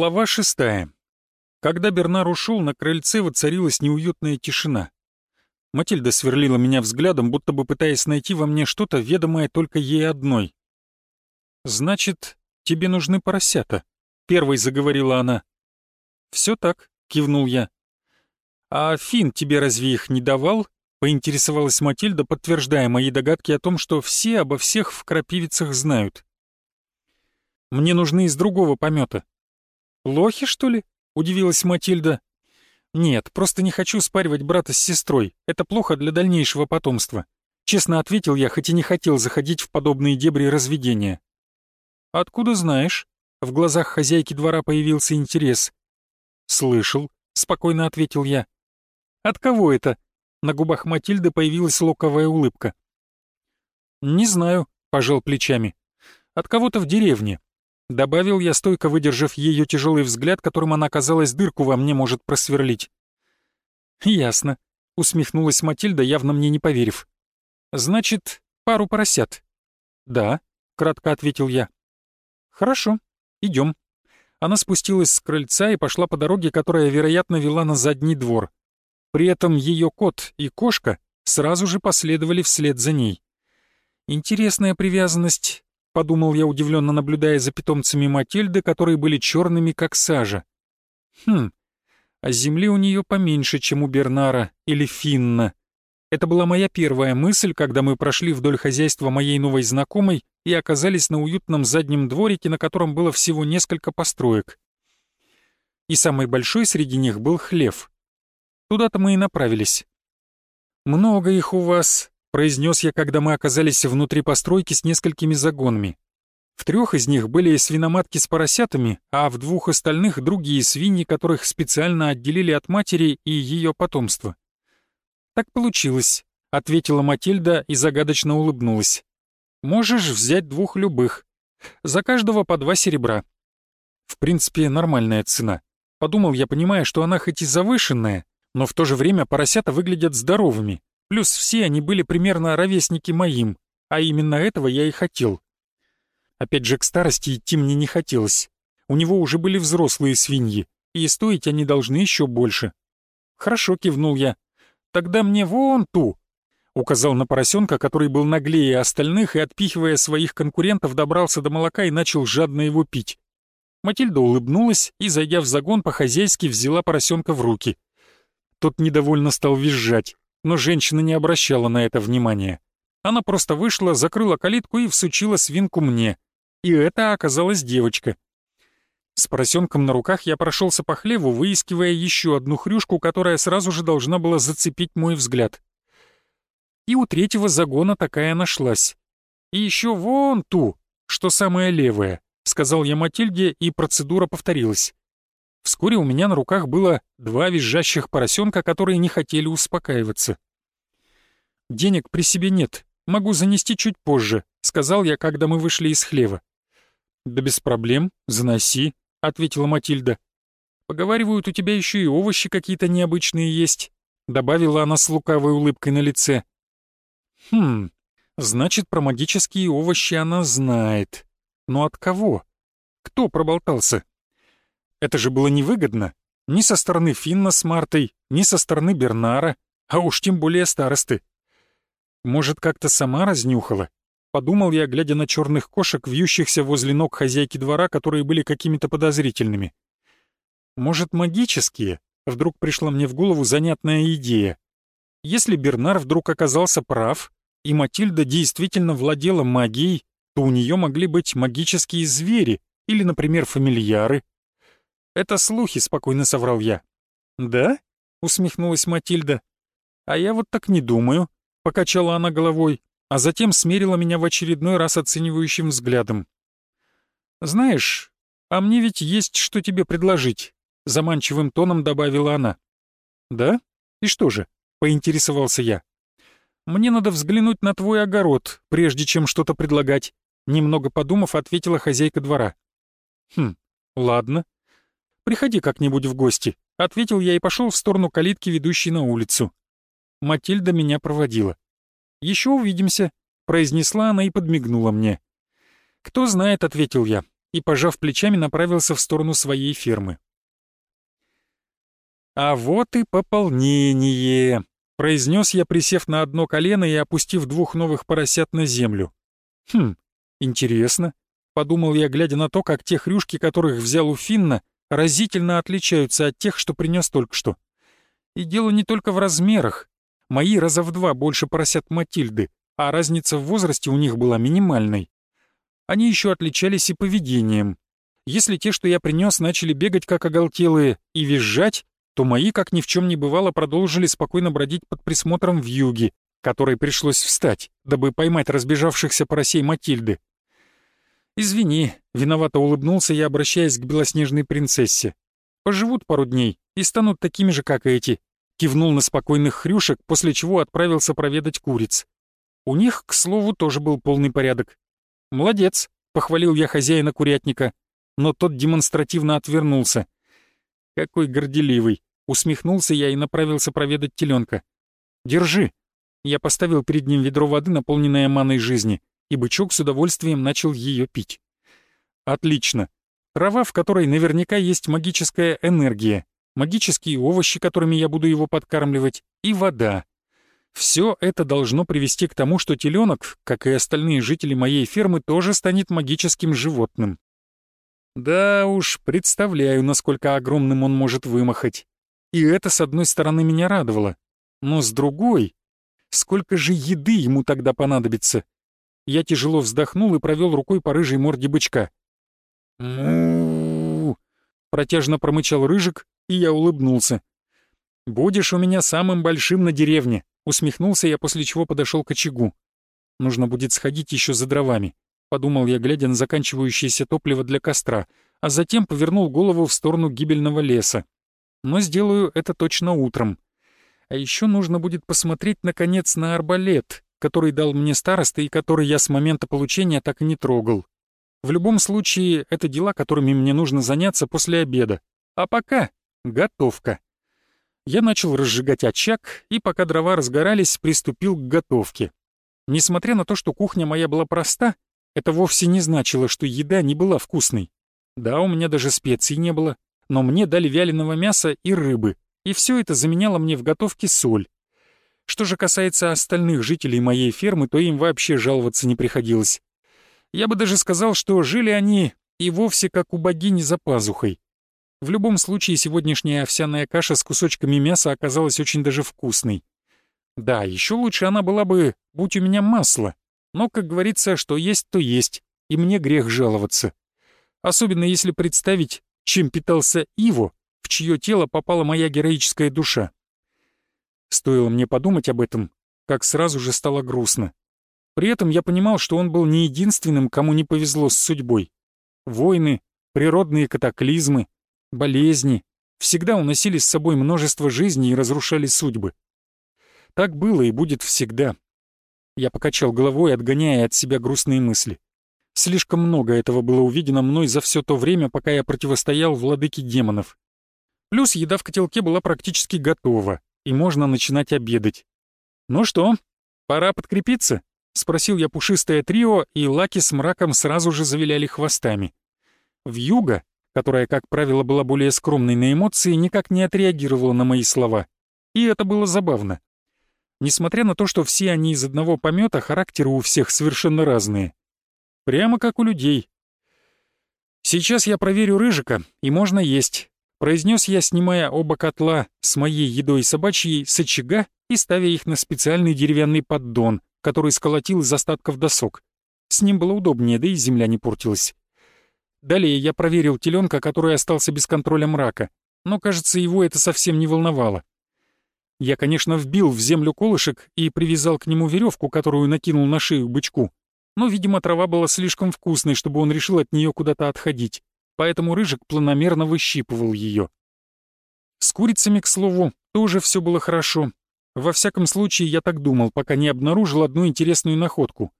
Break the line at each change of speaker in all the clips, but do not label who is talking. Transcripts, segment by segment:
Глава шестая. Когда Бернар ушел, на крыльце воцарилась неуютная тишина. Матильда сверлила меня взглядом, будто бы пытаясь найти во мне что-то, ведомое только ей одной. «Значит, тебе нужны поросята», — первой заговорила она. «Все так», — кивнул я. «А Фин тебе разве их не давал?» — поинтересовалась Матильда, подтверждая мои догадки о том, что все обо всех в крапивицах знают. «Мне нужны из другого помета. «Лохи, что ли?» — удивилась Матильда. «Нет, просто не хочу спаривать брата с сестрой. Это плохо для дальнейшего потомства». Честно ответил я, хоть и не хотел заходить в подобные дебри разведения. «Откуда знаешь?» В глазах хозяйки двора появился интерес. «Слышал», — спокойно ответил я. «От кого это?» На губах Матильды появилась луковая улыбка. «Не знаю», — пожал плечами. «От кого-то в деревне. Добавил я, стойко выдержав ее тяжелый взгляд, которым она, казалось, дырку во мне может просверлить. «Ясно», — усмехнулась Матильда, явно мне не поверив. «Значит, пару поросят?» «Да», — кратко ответил я. «Хорошо, идем». Она спустилась с крыльца и пошла по дороге, которая, вероятно, вела на задний двор. При этом ее кот и кошка сразу же последовали вслед за ней. Интересная привязанность, — подумал я, удивленно наблюдая за питомцами Матильды, которые были черными, как сажа. «Хм, а земли у нее поменьше, чем у Бернара или Финна. Это была моя первая мысль, когда мы прошли вдоль хозяйства моей новой знакомой и оказались на уютном заднем дворике, на котором было всего несколько построек. И самый большой среди них был хлев. Туда-то мы и направились. «Много их у вас», произнес я, когда мы оказались внутри постройки с несколькими загонами. В трех из них были свиноматки с поросятами, а в двух остальных другие свиньи, которых специально отделили от матери и ее потомства. «Так получилось», — ответила Матильда и загадочно улыбнулась. «Можешь взять двух любых. За каждого по два серебра». В принципе, нормальная цена. Подумал я, понимая, что она хоть и завышенная, но в то же время поросята выглядят здоровыми, Плюс все они были примерно ровесники моим, а именно этого я и хотел. Опять же, к старости идти мне не хотелось. У него уже были взрослые свиньи, и стоить они должны еще больше. «Хорошо», — кивнул я. «Тогда мне вон ту», — указал на поросенка, который был наглее остальных и, отпихивая своих конкурентов, добрался до молока и начал жадно его пить. Матильда улыбнулась и, зайдя в загон, по-хозяйски взяла поросенка в руки. Тот недовольно стал визжать но женщина не обращала на это внимания. Она просто вышла, закрыла калитку и всучила свинку мне. И это оказалась девочка. С поросенком на руках я прошелся по хлеву, выискивая еще одну хрюшку, которая сразу же должна была зацепить мой взгляд. И у третьего загона такая нашлась. И еще вон ту, что самая левая, сказал я Матильде, и процедура повторилась. Вскоре у меня на руках было два визжащих поросенка, которые не хотели успокаиваться. «Денег при себе нет, могу занести чуть позже», — сказал я, когда мы вышли из хлева. «Да без проблем, заноси», — ответила Матильда. «Поговаривают, у тебя еще и овощи какие-то необычные есть», — добавила она с лукавой улыбкой на лице. «Хм, значит, про магические овощи она знает. Но от кого? Кто проболтался?» Это же было невыгодно. Ни со стороны Финна с Мартой, ни со стороны Бернара, а уж тем более старосты. Может, как-то сама разнюхала? Подумал я, глядя на черных кошек, вьющихся возле ног хозяйки двора, которые были какими-то подозрительными. Может, магические? Вдруг пришла мне в голову занятная идея. Если Бернар вдруг оказался прав, и Матильда действительно владела магией, то у нее могли быть магические звери или, например, фамильяры, «Это слухи», — спокойно соврал я. «Да?» — усмехнулась Матильда. «А я вот так не думаю», — покачала она головой, а затем смерила меня в очередной раз оценивающим взглядом. «Знаешь, а мне ведь есть что тебе предложить», — заманчивым тоном добавила она. «Да? И что же?» — поинтересовался я. «Мне надо взглянуть на твой огород, прежде чем что-то предлагать», — немного подумав, ответила хозяйка двора. «Хм, ладно», Приходи как-нибудь в гости», — ответил я и пошел в сторону калитки, ведущей на улицу. Матильда меня проводила. «Еще увидимся», — произнесла она и подмигнула мне. «Кто знает», — ответил я. и, пожав плечами, направился в сторону своей фермы. «А вот и пополнение», — произнес я, присев на одно колено и опустив двух новых поросят на землю. «Хм, интересно», — подумал я, глядя на то, как те хрюшки, которых взял у Финна, разительно отличаются от тех, что принес только что. И дело не только в размерах. Мои раза в два больше поросят Матильды, а разница в возрасте у них была минимальной. Они еще отличались и поведением. Если те, что я принес, начали бегать как оголтелые и визжать, то мои, как ни в чем не бывало, продолжили спокойно бродить под присмотром в юге, которой пришлось встать, дабы поймать разбежавшихся поросей Матильды. «Извини», — виновато улыбнулся я, обращаясь к белоснежной принцессе. «Поживут пару дней и станут такими же, как эти», — кивнул на спокойных хрюшек, после чего отправился проведать куриц. У них, к слову, тоже был полный порядок. «Молодец», — похвалил я хозяина курятника, но тот демонстративно отвернулся. «Какой горделивый!» — усмехнулся я и направился проведать теленка. «Держи!» Я поставил перед ним ведро воды, наполненное маной жизни, и бычок с удовольствием начал ее пить. «Отлично. Трава, в которой наверняка есть магическая энергия, магические овощи, которыми я буду его подкармливать, и вода. Все это должно привести к тому, что теленок, как и остальные жители моей фермы, тоже станет магическим животным. Да уж, представляю, насколько огромным он может вымахать. И это, с одной стороны, меня радовало. Но с другой, сколько же еды ему тогда понадобится? Я тяжело вздохнул и провел рукой по рыжей морде бычка. му протяжно промычал рыжик, и я улыбнулся. «Будешь у меня самым большим на деревне», Усмехнулся я, после чего подошел к очагу. Нужно будет сходить еще за дровами, подумал я, глядя на заканчивающееся топливо для костра, а затем повернул голову в сторону гибельного леса. Но сделаю это точно утром. А еще нужно будет посмотреть, наконец, на арбалет, который дал мне староста и который я с момента получения так и не трогал. В любом случае, это дела, которыми мне нужно заняться после обеда. А пока — готовка я начал разжигать очаг и, пока дрова разгорались, приступил к готовке. Несмотря на то, что кухня моя была проста, это вовсе не значило, что еда не была вкусной. Да, у меня даже специй не было, но мне дали вяленого мяса и рыбы, и все это заменяло мне в готовке соль. Что же касается остальных жителей моей фермы, то им вообще жаловаться не приходилось. Я бы даже сказал, что жили они и вовсе как у богини за пазухой. В любом случае, сегодняшняя овсяная каша с кусочками мяса оказалась очень даже вкусной. Да, еще лучше она была бы, будь у меня масло. Но, как говорится, что есть, то есть, и мне грех жаловаться. Особенно если представить, чем питался Иво, в чье тело попала моя героическая душа. Стоило мне подумать об этом, как сразу же стало грустно. При этом я понимал, что он был не единственным, кому не повезло с судьбой. Войны, природные катаклизмы — болезни всегда уносили с собой множество жизней и разрушали судьбы. Так было и будет всегда. Я покачал головой, отгоняя от себя грустные мысли. Слишком много этого было увидено мной за все то время, пока я противостоял владыке демонов. Плюс еда в котелке была практически готова, и можно начинать обедать. «Ну что, пора подкрепиться?» — спросил я пушистое трио, и Лаки с мраком сразу же завиляли хвостами. В юго которая, как правило, была более скромной на эмоции, никак не отреагировала на мои слова. И это было забавно. Несмотря на то, что все они из одного помета, характеры у всех совершенно разные. Прямо как у людей. «Сейчас я проверю рыжика, и можно есть», — произнес я, снимая оба котла с моей едой собачьей с очага и ставя их на специальный деревянный поддон, который сколотил из остатков досок. С ним было удобнее, да и земля не портилась. Далее я проверил теленка, который остался без контроля мрака, но, кажется, его это совсем не волновало. Я, конечно, вбил в землю колышек и привязал к нему веревку, которую накинул на шею бычку, но, видимо, трава была слишком вкусной, чтобы он решил от нее куда-то отходить, поэтому рыжик планомерно выщипывал ее. С курицами, к слову, тоже все было хорошо. Во всяком случае, я так думал, пока не обнаружил одну интересную находку.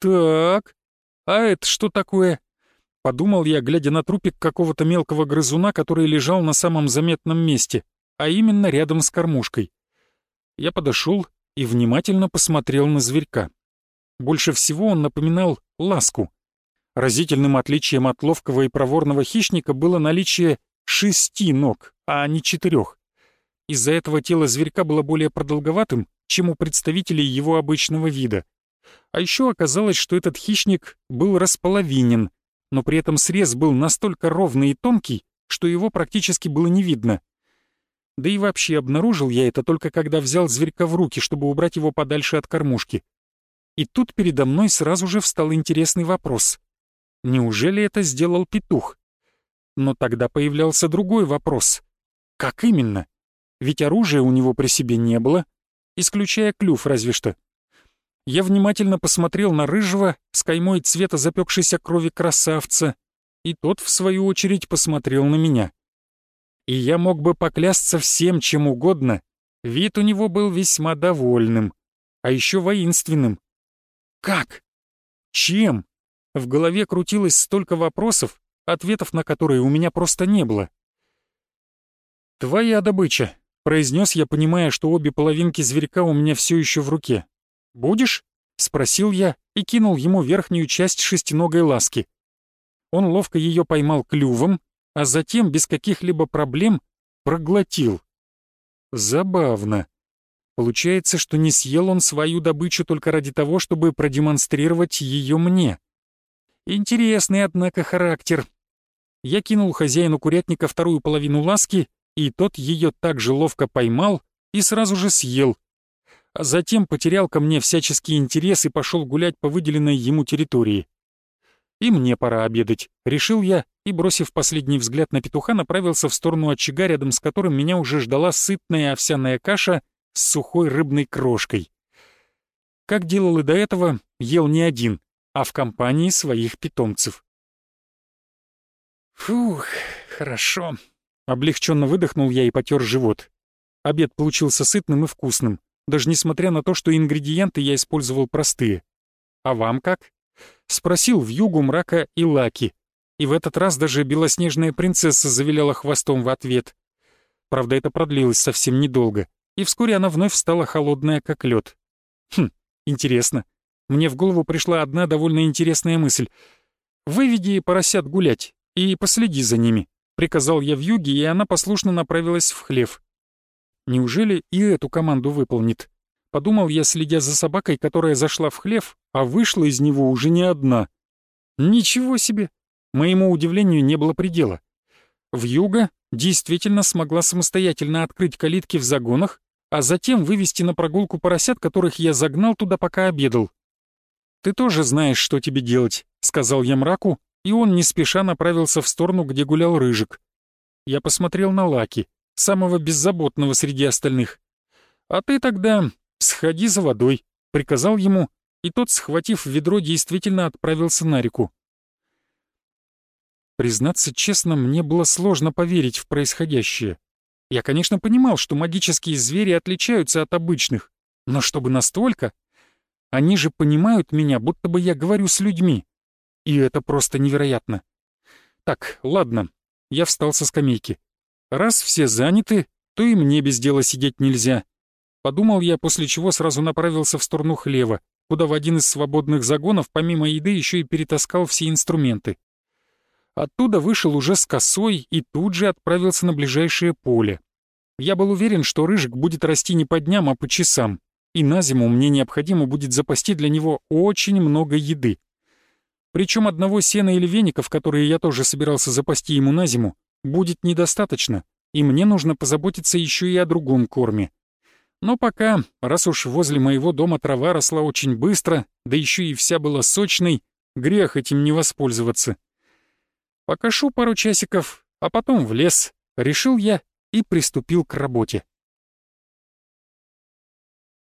«Так, а это что такое?» Подумал я, глядя на трупик какого-то мелкого грызуна, который лежал на самом заметном месте, а именно рядом с кормушкой. Я подошел и внимательно посмотрел на зверька. Больше всего он напоминал ласку. Разительным отличием от ловкого и проворного хищника было наличие шести ног, а не четырех. Из-за этого тело зверька было более продолговатым, чем у представителей его обычного вида. А еще оказалось, что этот хищник был располовинен, но при этом срез был настолько ровный и тонкий, что его практически было не видно. Да и вообще обнаружил я это только когда взял зверька в руки, чтобы убрать его подальше от кормушки. И тут передо мной сразу же встал интересный вопрос. Неужели это сделал петух? Но тогда появлялся другой вопрос. Как именно? Ведь оружия у него при себе не было, исключая клюв разве что. Я внимательно посмотрел на рыжего с каймой цвета запекшейся крови красавца, и тот, в свою очередь, посмотрел на меня. И я мог бы поклясться всем, чем угодно, вид у него был весьма довольным, а еще воинственным. Как? Чем? В голове крутилось столько вопросов, ответов на которые у меня просто не было. «Твоя добыча», — произнес я, понимая, что обе половинки зверька у меня все еще в руке. «Будешь?» — спросил я и кинул ему верхнюю часть шестиногой ласки. Он ловко ее поймал клювом, а затем без каких-либо проблем проглотил. Забавно. Получается, что не съел он свою добычу только ради того, чтобы продемонстрировать ее мне. Интересный, однако, характер. Я кинул хозяину курятника вторую половину ласки, и тот ее так же ловко поймал и сразу же съел, а затем потерял ко мне всяческий интерес и пошел гулять по выделенной ему территории. И мне пора обедать, решил я, и, бросив последний взгляд на петуха, направился в сторону очага, рядом с которым меня уже ждала сытная овсяная каша с сухой рыбной крошкой. Как делал и до этого, ел не один, а в компании своих питомцев. «Фух, хорошо», — облегченно выдохнул я и потер живот. Обед получился сытным и вкусным, даже несмотря на то, что ингредиенты я использовал простые. А вам как? Спросил в югу мрака и лаки. И в этот раз даже белоснежная принцесса завиляла хвостом в ответ. Правда, это продлилось совсем недолго, и вскоре она вновь стала холодная, как лед. Хм, интересно. Мне в голову пришла одна довольно интересная мысль. «Выведи поросят гулять и последи за ними», — приказал я в юге, и она послушно направилась в хлев. Неужели и эту команду выполнит? Подумал я, следя за собакой, которая зашла в хлев, а вышла из него уже не одна. Ничего себе! Моему удивлению не было предела. Вьюга действительно смогла самостоятельно открыть калитки в загонах, а затем вывести на прогулку поросят, которых я загнал туда, пока обедал. «Ты тоже знаешь, что тебе делать», — сказал я мраку, и он не спеша направился в сторону, где гулял Рыжик. Я посмотрел на Лаки самого беззаботного среди остальных. «А ты тогда сходи за водой», — приказал ему, и тот, схватив ведро, действительно отправился на реку. Признаться честно, мне было сложно поверить в происходящее. Я, конечно, понимал, что магические звери отличаются от обычных, но чтобы настолько... Они же понимают меня, будто бы я говорю с людьми. И это просто невероятно. Так, ладно. Я встал со скамейки. Раз все заняты, то и мне без дела сидеть нельзя. Подумал я, после чего сразу направился в сторону хлева, куда в один из свободных загонов помимо еды еще и перетаскал все инструменты. Оттуда вышел уже с косой и тут же отправился на ближайшее поле. Я был уверен, что рыжик будет расти не по дням, а по часам, и на зиму мне необходимо будет запасти для него очень много еды. Причем одного сена или веников, которые я тоже собирался запасти ему на зиму, будет недостаточно, и мне нужно позаботиться еще и о другом корме. Но пока, раз уж возле моего дома трава росла очень быстро, да еще и вся была сочной, грех этим не воспользоваться. Покашу пару часиков, а потом в лес, решил я и приступил к работе.